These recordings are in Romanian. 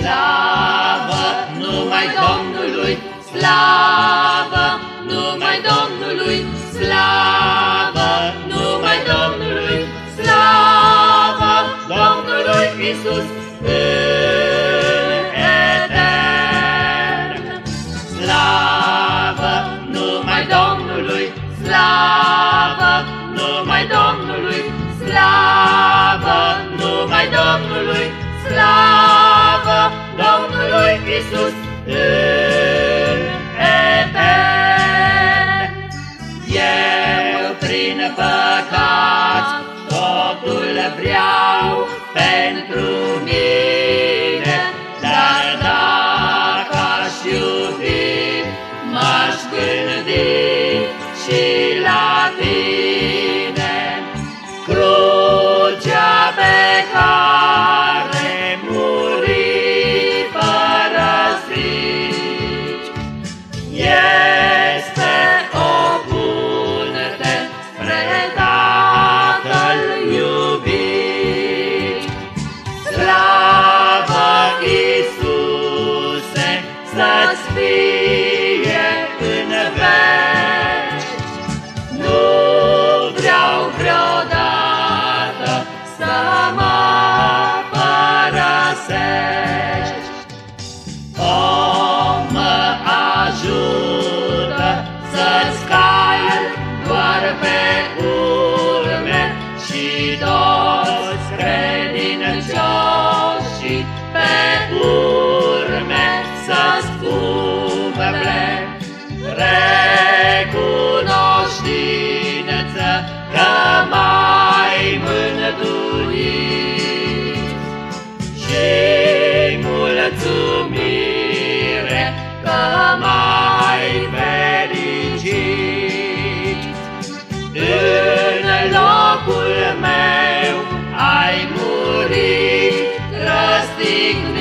Slavă numai Domnului, slavă numai Domnului, slavă numai Domnului, slavă Domnului Isus. Iisus în eter. Eu prin păcat meu ai murit răstignit.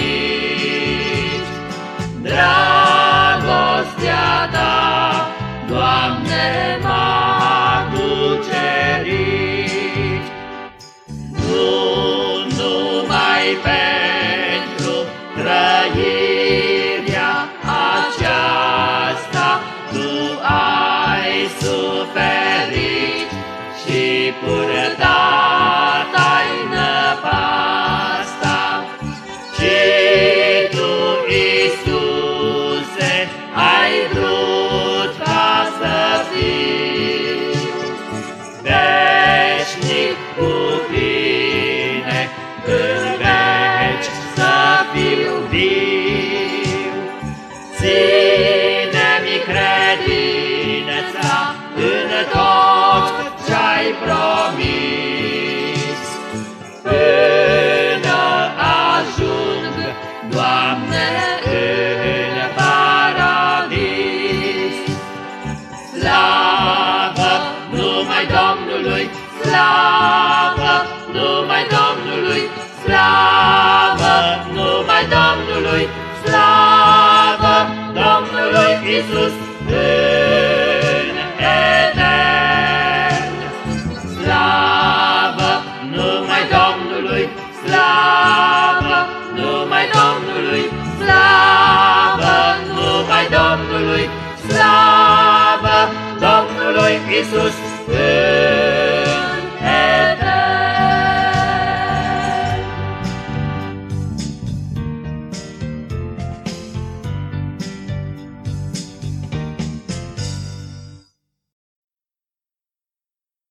în tot ce-ai promis. Până ajung, Doamne, în paradis. Slavă numai Domnului, slavă numai Domnului, slavă numai Domnului, slavă Domnului Isus. slavă Domnului Isus.